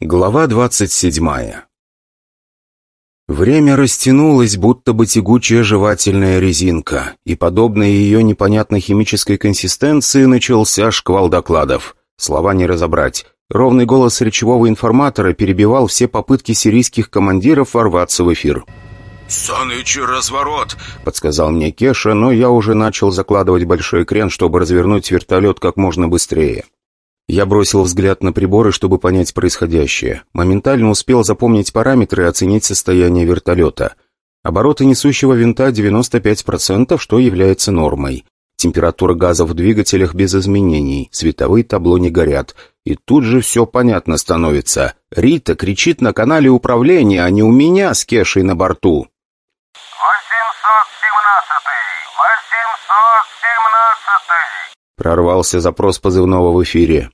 Глава двадцать седьмая Время растянулось, будто бы тягучая жевательная резинка, и, подобно ее непонятной химической консистенции, начался шквал докладов. Слова не разобрать. Ровный голос речевого информатора перебивал все попытки сирийских командиров ворваться в эфир. «Саныч, разворот!» — подсказал мне Кеша, но я уже начал закладывать большой крен, чтобы развернуть вертолет как можно быстрее. Я бросил взгляд на приборы, чтобы понять происходящее. Моментально успел запомнить параметры и оценить состояние вертолета. Обороты несущего винта 95%, что является нормой. Температура газа в двигателях без изменений, световые табло не горят. И тут же все понятно становится. Рита кричит на канале управления, а не у меня с Кешей на борту. Прорвался запрос позывного в эфире.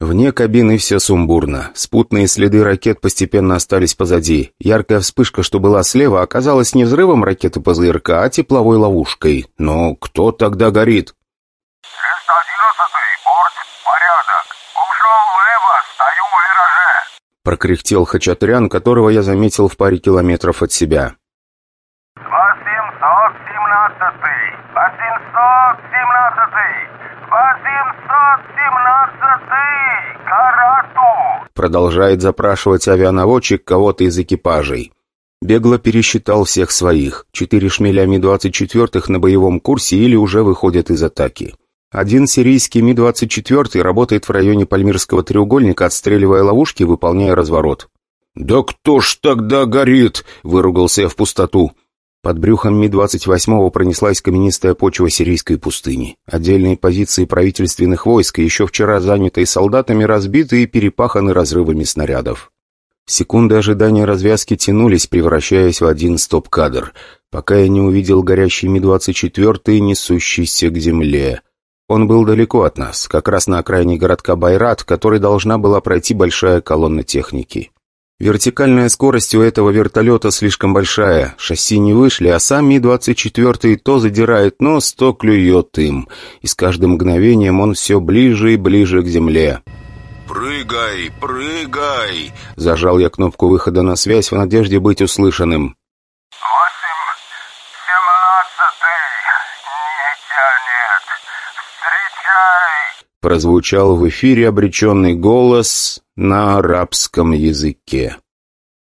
Вне кабины все сумбурно. Спутные следы ракет постепенно остались позади. Яркая вспышка, что была слева, оказалась не взрывом ракеты ПЗРК, а тепловой ловушкой. Но кто тогда горит? борт, порядок. Ушел влево, стою в вираже. Прокряхтел Хачатрян, которого я заметил в паре километров от себя. 817 817 Продолжает запрашивать авианаводчик кого-то из экипажей. Бегло пересчитал всех своих. Четыре шмеля Ми-24 на боевом курсе или уже выходят из атаки. Один сирийский Ми-24 работает в районе Пальмирского треугольника, отстреливая ловушки, выполняя разворот. «Да кто ж тогда горит?» — выругался я в пустоту. Под брюхом Ми-28 пронеслась каменистая почва сирийской пустыни. Отдельные позиции правительственных войск, еще вчера занятые солдатами, разбиты и перепаханы разрывами снарядов. Секунды ожидания развязки тянулись, превращаясь в один стоп-кадр, пока я не увидел горящий Ми-24, несущийся к земле. Он был далеко от нас, как раз на окраине городка Байрат, который должна была пройти большая колонна техники. Вертикальная скорость у этого вертолета слишком большая, шасси не вышли, а сам Ми-24 то задирает нос, то клюет им, и с каждым мгновением он все ближе и ближе к земле. «Прыгай, прыгай!» Зажал я кнопку выхода на связь в надежде быть услышанным. «Восемь, семнадцатый, не тянет, встречай!» Прозвучал в эфире обреченный голос на арабском языке.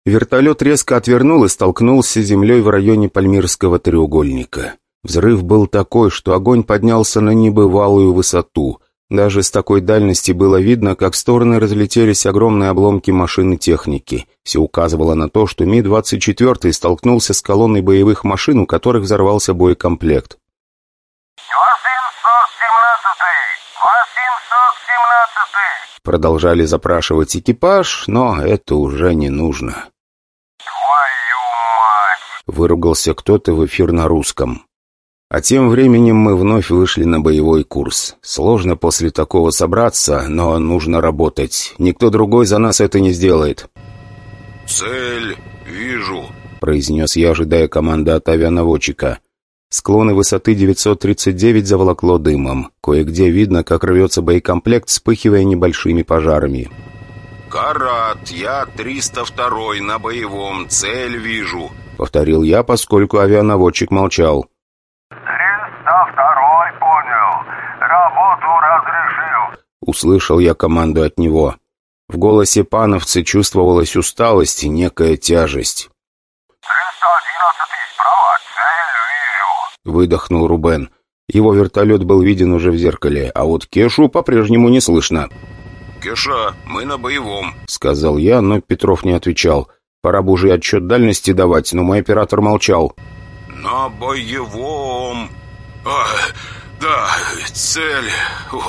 Вертолет резко отвернул и столкнулся с землей в районе Пальмирского треугольника. Взрыв был такой, что огонь поднялся на небывалую высоту. Даже с такой дальности было видно, как в стороны разлетелись огромные обломки машины техники. Все указывало на то, что Ми-24 столкнулся с колонной боевых машин, у которых взорвался боекомплект. Продолжали запрашивать экипаж, но это уже не нужно. «Твою мать!» Выругался кто-то в эфир на русском. А тем временем мы вновь вышли на боевой курс. Сложно после такого собраться, но нужно работать. Никто другой за нас это не сделает. «Цель вижу», — произнес я, ожидая команды от авианаводчика. Склоны высоты 939 заволокло дымом. Кое-где видно, как рвется боекомплект, вспыхивая небольшими пожарами. «Карат, я 302 на боевом, цель вижу», — повторил я, поскольку авианаводчик молчал. «302 понял. Работу разрешил». Услышал я команду от него. В голосе пановца чувствовалась усталость и некая тяжесть. Выдохнул Рубен. Его вертолет был виден уже в зеркале, а вот Кешу по-прежнему не слышно. «Кеша, мы на боевом», — сказал я, но Петров не отвечал. Пора бы уже отчет дальности давать, но мой оператор молчал. «На боевом...» а, «Да, цель... О,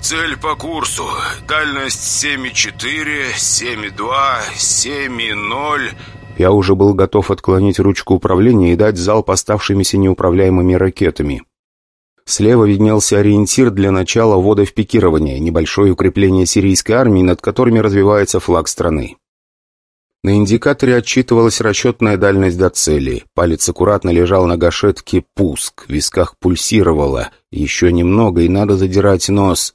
цель по курсу. Дальность 7,4, 7,2, 7,0...» Я уже был готов отклонить ручку управления и дать залп оставшимися неуправляемыми ракетами. Слева виднелся ориентир для начала ввода в пикирование, небольшое укрепление сирийской армии, над которыми развивается флаг страны. На индикаторе отчитывалась расчетная дальность до цели. Палец аккуратно лежал на гашетке «Пуск», в висках пульсировало. Еще немного, и надо задирать нос.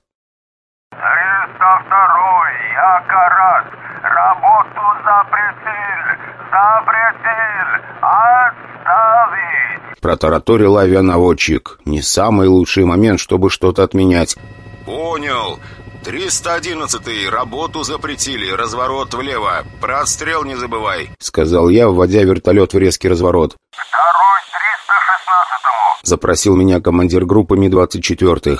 «302, я Карат. Работу запретил! Запретил! Отставить! Протараторил авианаводчик. Не самый лучший момент, чтобы что-то отменять. «Понял. 311-й, работу запретили, разворот влево. Про отстрел не забывай», — сказал я, вводя вертолет в резкий разворот. Второй 316-му! Запросил меня командир группы Ми-24.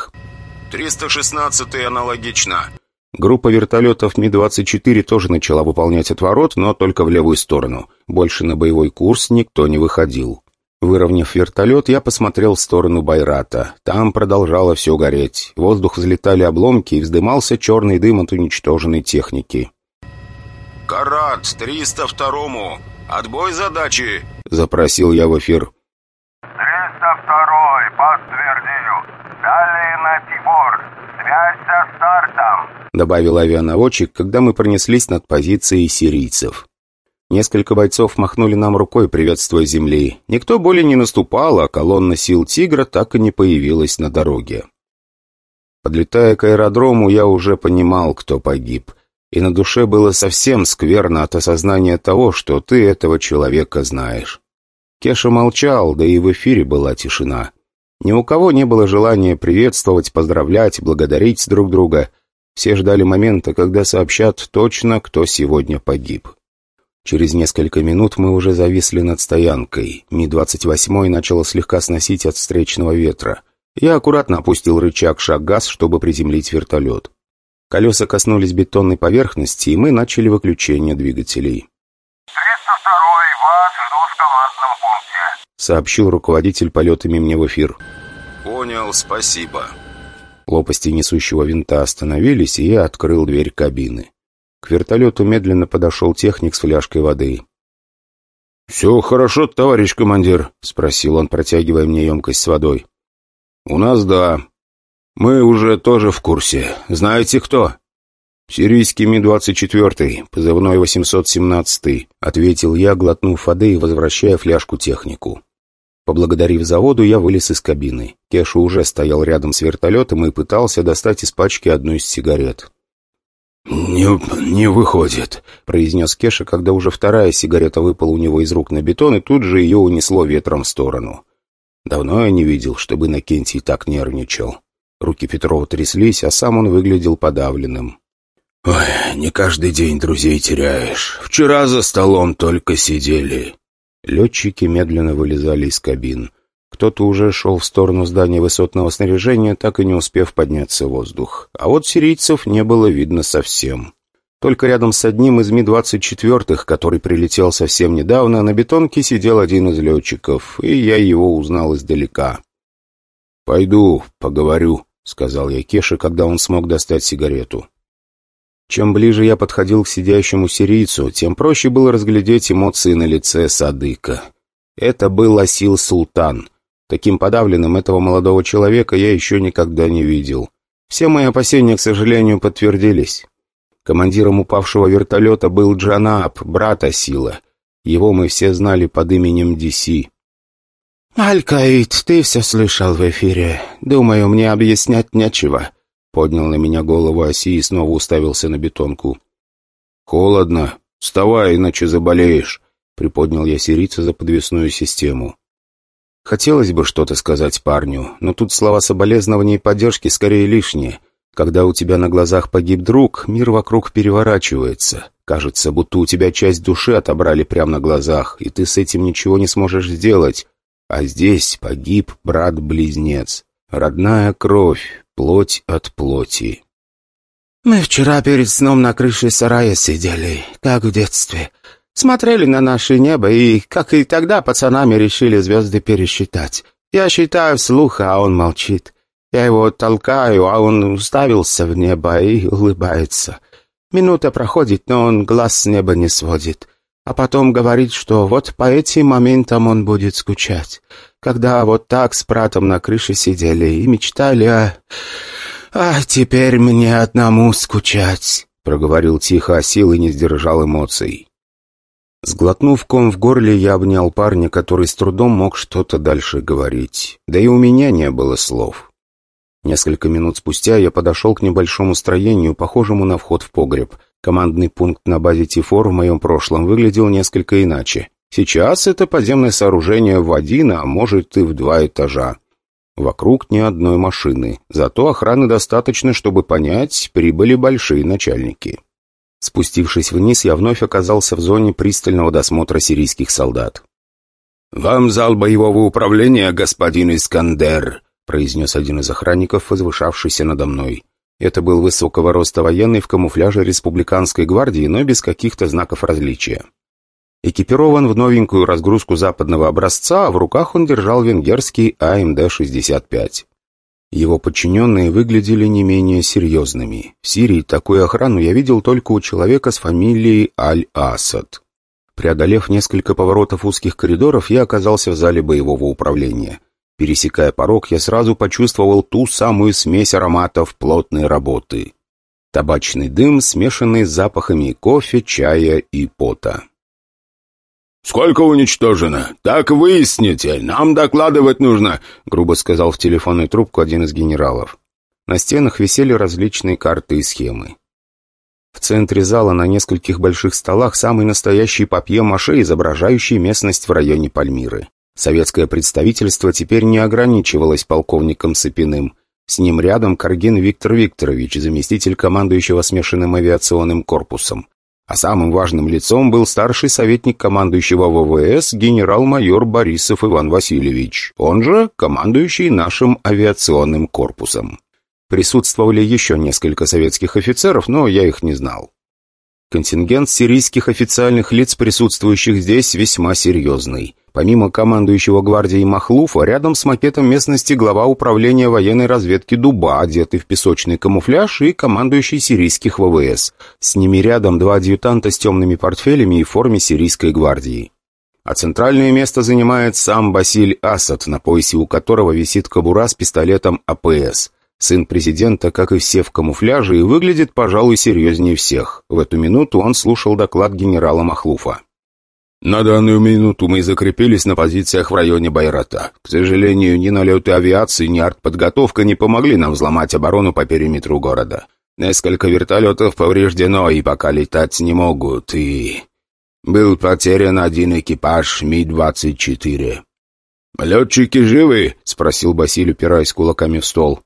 316-й аналогично. Группа вертолетов Ми-24 тоже начала выполнять отворот, но только в левую сторону. Больше на боевой курс никто не выходил. Выровняв вертолет, я посмотрел в сторону Байрата. Там продолжало все гореть. В воздух взлетали обломки и вздымался черный дым от уничтоженной техники. «Карат, 302-му! Отбой задачи!» — запросил я в эфир. 302-й, подтвердил. Далее на Тибор. Со стартом. Добавил авианаводчик, когда мы пронеслись над позицией сирийцев. Несколько бойцов махнули нам рукой, приветствуя земли. Никто более не наступал, а колонна сил «Тигра» так и не появилась на дороге. Подлетая к аэродрому, я уже понимал, кто погиб. И на душе было совсем скверно от осознания того, что ты этого человека знаешь. Кеша молчал, да и в эфире была тишина. Ни у кого не было желания приветствовать, поздравлять, благодарить друг друга. Все ждали момента, когда сообщат точно, кто сегодня погиб. Через несколько минут мы уже зависли над стоянкой. Ми-28 начало слегка сносить от встречного ветра. Я аккуратно опустил рычаг шаг-газ, чтобы приземлить вертолет. Колеса коснулись бетонной поверхности, и мы начали выключение двигателей. 302-й, вас жду в командном пункте. Сообщил руководитель полетами мне в эфир. «Понял, спасибо». Лопасти несущего винта остановились, и я открыл дверь кабины. К вертолету медленно подошел техник с фляжкой воды. «Все хорошо, товарищ командир?» — спросил он, протягивая мне емкость с водой. «У нас да. Мы уже тоже в курсе. Знаете кто?» «Сирийский Ми-24, позывной 817 ответил я, глотнув воды и возвращая фляжку технику. Поблагодарив заводу, я вылез из кабины. Кеша уже стоял рядом с вертолетом и пытался достать из пачки одну из сигарет. «Не, не выходит», — произнес Кеша, когда уже вторая сигарета выпала у него из рук на бетон, и тут же ее унесло ветром в сторону. Давно я не видел, чтобы Накентий так нервничал. Руки Петрова тряслись, а сам он выглядел подавленным. «Ой, не каждый день друзей теряешь. Вчера за столом только сидели». Летчики медленно вылезали из кабин. Кто-то уже шел в сторону здания высотного снаряжения, так и не успев подняться в воздух. А вот сирийцев не было видно совсем. Только рядом с одним из Ми-24, который прилетел совсем недавно, на бетонке сидел один из летчиков, и я его узнал издалека. «Пойду, поговорю», — сказал я Кеше, когда он смог достать сигарету. Чем ближе я подходил к сидящему сирийцу, тем проще было разглядеть эмоции на лице Садыка. Это был Асил Султан — Таким подавленным этого молодого человека я еще никогда не видел. Все мои опасения, к сожалению, подтвердились. Командиром упавшего вертолета был Джанаб, брат Асила. Его мы все знали под именем Диси. «Аль-Каид, ты все слышал в эфире. Думаю, мне объяснять нечего». Поднял на меня голову Аси и снова уставился на бетонку. «Холодно. Вставай, иначе заболеешь», — приподнял я сирийца за подвесную систему. Хотелось бы что-то сказать парню, но тут слова соболезнования и поддержки скорее лишние. Когда у тебя на глазах погиб друг, мир вокруг переворачивается. Кажется, будто у тебя часть души отобрали прямо на глазах, и ты с этим ничего не сможешь сделать. А здесь погиб брат-близнец. Родная кровь, плоть от плоти. «Мы вчера перед сном на крыше сарая сидели, как в детстве», Смотрели на наше небо и, как и тогда, пацанами решили звезды пересчитать. Я считаю вслух, а он молчит. Я его толкаю, а он уставился в небо и улыбается. Минута проходит, но он глаз с неба не сводит. А потом говорит, что вот по этим моментам он будет скучать. Когда вот так с братом на крыше сидели и мечтали о... «А теперь мне одному скучать», — проговорил тихо, а силы не сдержал эмоций. Сглотнув ком в горле, я обнял парня, который с трудом мог что-то дальше говорить. Да и у меня не было слов. Несколько минут спустя я подошел к небольшому строению, похожему на вход в погреб. Командный пункт на базе Тифор в моем прошлом выглядел несколько иначе. Сейчас это подземное сооружение в один, а может и в два этажа. Вокруг ни одной машины, зато охраны достаточно, чтобы понять, прибыли большие начальники. Спустившись вниз, я вновь оказался в зоне пристального досмотра сирийских солдат. «Вам зал боевого управления, господин Искандер», произнес один из охранников, возвышавшийся надо мной. Это был высокого роста военный в камуфляже республиканской гвардии, но без каких-то знаков различия. Экипирован в новенькую разгрузку западного образца, а в руках он держал венгерский АМД-65. Его подчиненные выглядели не менее серьезными. В Сирии такую охрану я видел только у человека с фамилией Аль-Асад. Преодолев несколько поворотов узких коридоров, я оказался в зале боевого управления. Пересекая порог, я сразу почувствовал ту самую смесь ароматов плотной работы. Табачный дым, смешанный с запахами кофе, чая и пота. «Сколько уничтожено? Так выясните, нам докладывать нужно», — грубо сказал в телефонную трубку один из генералов. На стенах висели различные карты и схемы. В центре зала на нескольких больших столах самый настоящий папье-маше, изображающий местность в районе Пальмиры. Советское представительство теперь не ограничивалось полковником Сапиным. С ним рядом Каргин Виктор Викторович, заместитель командующего смешанным авиационным корпусом а самым важным лицом был старший советник командующего ВВС генерал-майор Борисов Иван Васильевич, он же командующий нашим авиационным корпусом. Присутствовали еще несколько советских офицеров, но я их не знал. Контингент сирийских официальных лиц, присутствующих здесь, весьма серьезный. Помимо командующего гвардией Махлуфа, рядом с макетом местности глава управления военной разведки Дуба, одетый в песочный камуфляж, и командующий сирийских ВВС. С ними рядом два адъютанта с темными портфелями и форме сирийской гвардии. А центральное место занимает сам Басиль Асад, на поясе у которого висит кобура с пистолетом АПС. Сын президента, как и все в камуфляже, и выглядит, пожалуй, серьезнее всех. В эту минуту он слушал доклад генерала Махлуфа. На данную минуту мы закрепились на позициях в районе Байрата. К сожалению, ни налеты авиации, ни артподготовка не помогли нам взломать оборону по периметру города. Несколько вертолетов повреждено и пока летать не могут, и... Был потерян один экипаж Ми-24. «Летчики живы?» — спросил Басиль, упираясь кулаками в стол.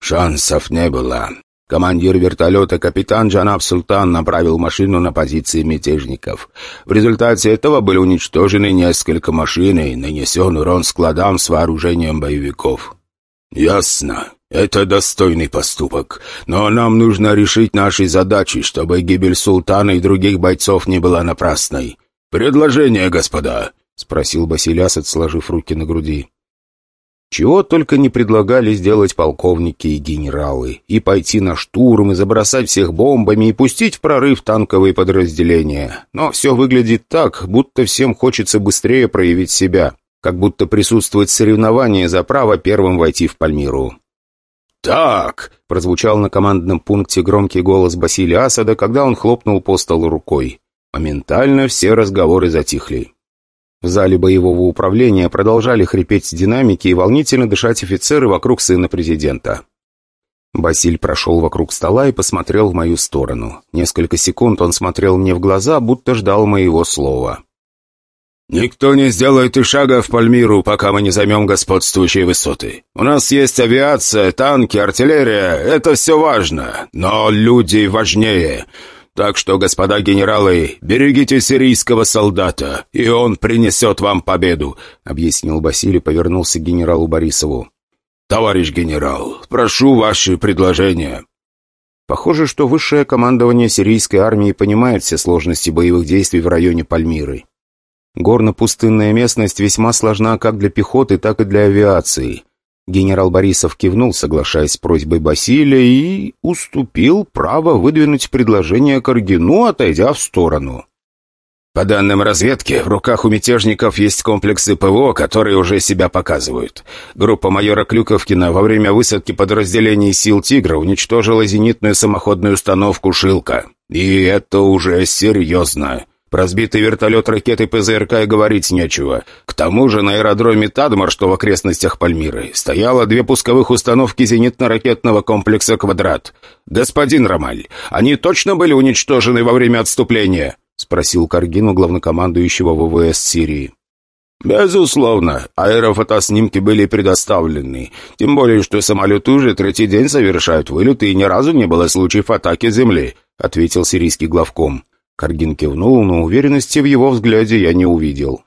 «Шансов не было. Командир вертолета капитан Джанаб Султан направил машину на позиции мятежников. В результате этого были уничтожены несколько машин и нанесен урон складам с вооружением боевиков. «Ясно. Это достойный поступок. Но нам нужно решить наши задачи, чтобы гибель султана и других бойцов не была напрасной. Предложение, господа?» — спросил Басилясет, сложив руки на груди. Чего только не предлагали сделать полковники и генералы. И пойти на штурм, и забросать всех бомбами, и пустить в прорыв танковые подразделения. Но все выглядит так, будто всем хочется быстрее проявить себя. Как будто присутствует соревнование за право первым войти в Пальмиру. «Так!» — прозвучал на командном пункте громкий голос Басилия Асада, когда он хлопнул по столу рукой. Моментально все разговоры затихли. В зале боевого управления продолжали хрипеть динамики и волнительно дышать офицеры вокруг сына президента. Басиль прошел вокруг стола и посмотрел в мою сторону. Несколько секунд он смотрел мне в глаза, будто ждал моего слова. «Никто не сделает и шага в Пальмиру, пока мы не займем господствующие высоты. У нас есть авиация, танки, артиллерия, это все важно, но люди важнее. Так что, господа генералы, берегите сирийского солдата, и он принесет вам победу», — объяснил Басилий, повернулся к генералу Борисову. «Товарищ генерал, прошу ваши предложения». Похоже, что высшее командование сирийской армии понимает все сложности боевых действий в районе Пальмиры. Горно-пустынная местность весьма сложна как для пехоты, так и для авиации. Генерал Борисов кивнул, соглашаясь с просьбой Басилия, и уступил право выдвинуть предложение Каргину, отойдя в сторону. По данным разведки, в руках у мятежников есть комплексы ПВО, которые уже себя показывают. Группа майора Клюковкина во время высадки подразделений сил «Тигра» уничтожила зенитную самоходную установку «Шилка». И это уже серьезно. Про сбитый вертолет ракеты ПЗРК и говорить нечего. К тому же на аэродроме Тадмар, что в окрестностях Пальмиры, стояло две пусковых установки зенитно-ракетного комплекса «Квадрат». «Господин Ромаль, они точно были уничтожены во время отступления?» — спросил Каргину главнокомандующего ВВС Сирии. «Безусловно, аэрофотоснимки были предоставлены. Тем более, что самолеты уже третий день совершают вылеты, и ни разу не было случаев атаки Земли», — ответил сирийский главком. Каргин кивнул, но уверенности в его взгляде я не увидел.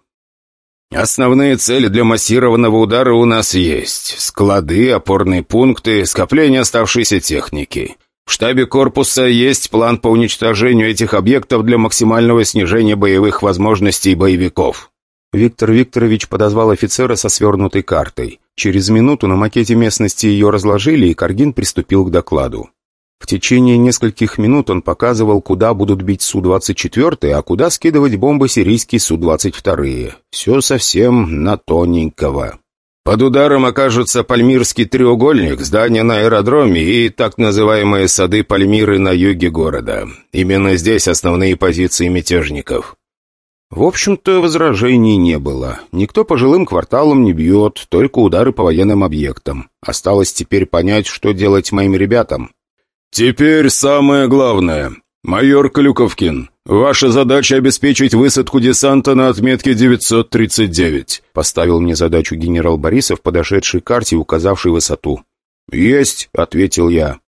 «Основные цели для массированного удара у нас есть. Склады, опорные пункты, скопление оставшейся техники. В штабе корпуса есть план по уничтожению этих объектов для максимального снижения боевых возможностей боевиков». Виктор Викторович подозвал офицера со свернутой картой. Через минуту на макете местности ее разложили, и Каргин приступил к докладу. В течение нескольких минут он показывал, куда будут бить Су-24, а куда скидывать бомбы сирийские Су-22. Все совсем на тоненького. Под ударом окажутся Пальмирский треугольник, здание на аэродроме и так называемые сады Пальмиры на юге города. Именно здесь основные позиции мятежников. В общем-то, возражений не было. Никто по жилым кварталам не бьет, только удары по военным объектам. Осталось теперь понять, что делать моим ребятам. «Теперь самое главное. Майор Клюковкин, ваша задача обеспечить высадку десанта на отметке 939», поставил мне задачу генерал Борисов, подошедший к карте, указавший высоту. «Есть», — ответил я.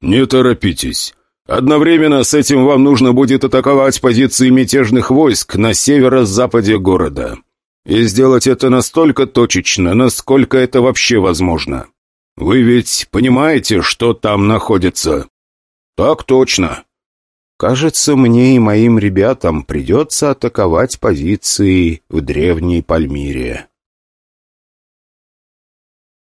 «Не торопитесь. Одновременно с этим вам нужно будет атаковать позиции мятежных войск на северо-западе города. И сделать это настолько точечно, насколько это вообще возможно. Вы ведь понимаете, что там находится?» «Так точно». «Кажется, мне и моим ребятам придется атаковать позиции в Древней Пальмире».